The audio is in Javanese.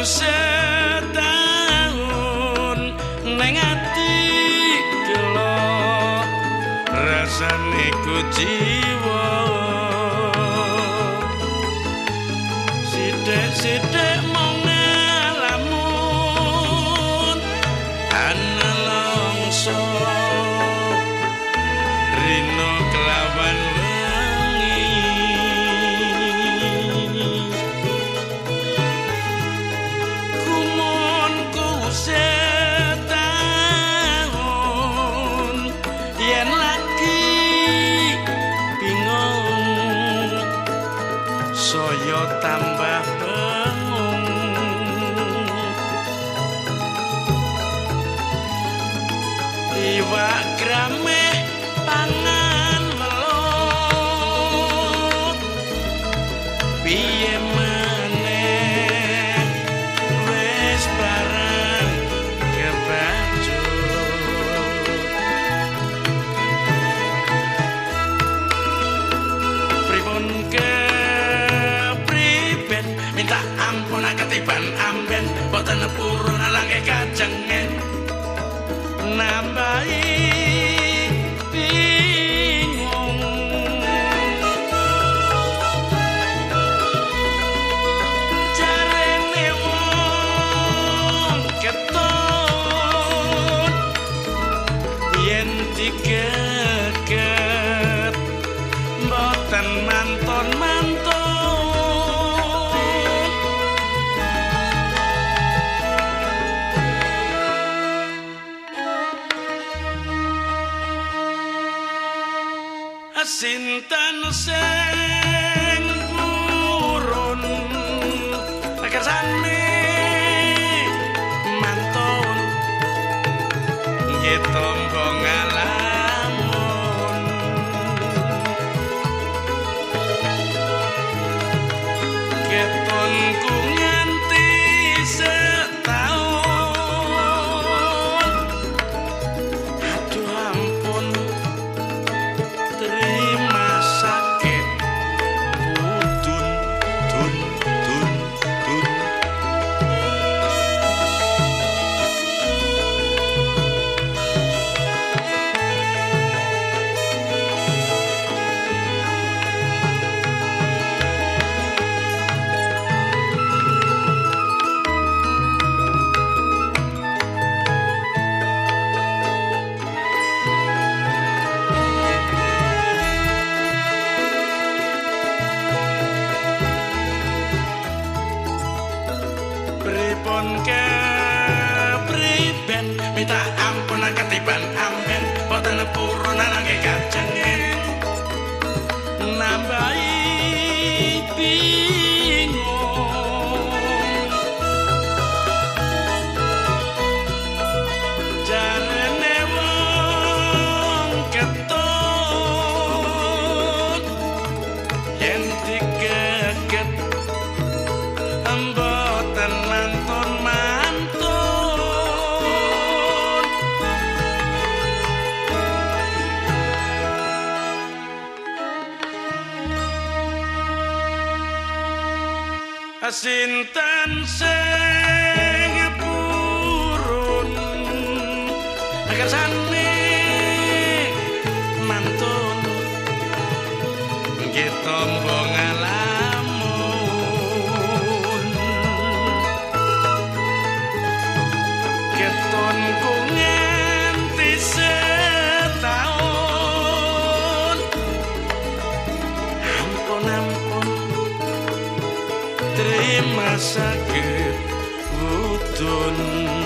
setahun neng ati kelo rasane ku jiwa sithik-sithik digegep boten mantun-mantun pripun ke priben minta ampun katiban amin. Boten purun nangge kajeng nambahi pi cinta masakit utun. Oh,